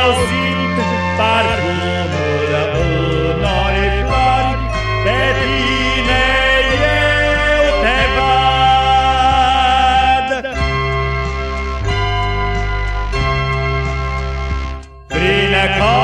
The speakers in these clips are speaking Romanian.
auzind parfumul unor flori, pe tine eu te vad. Prin acolo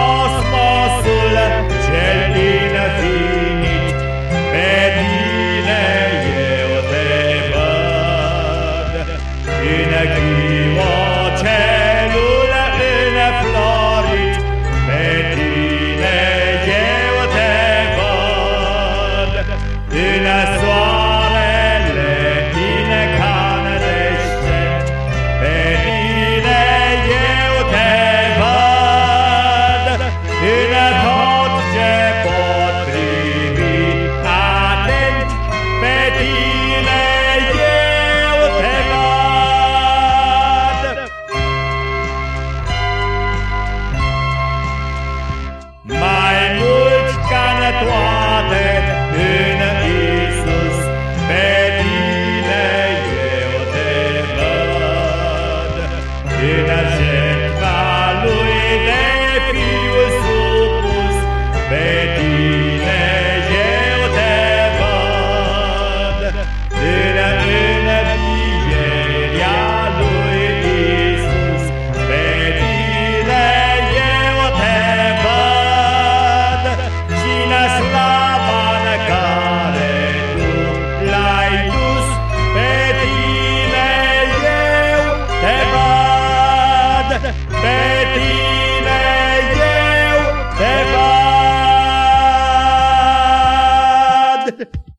good.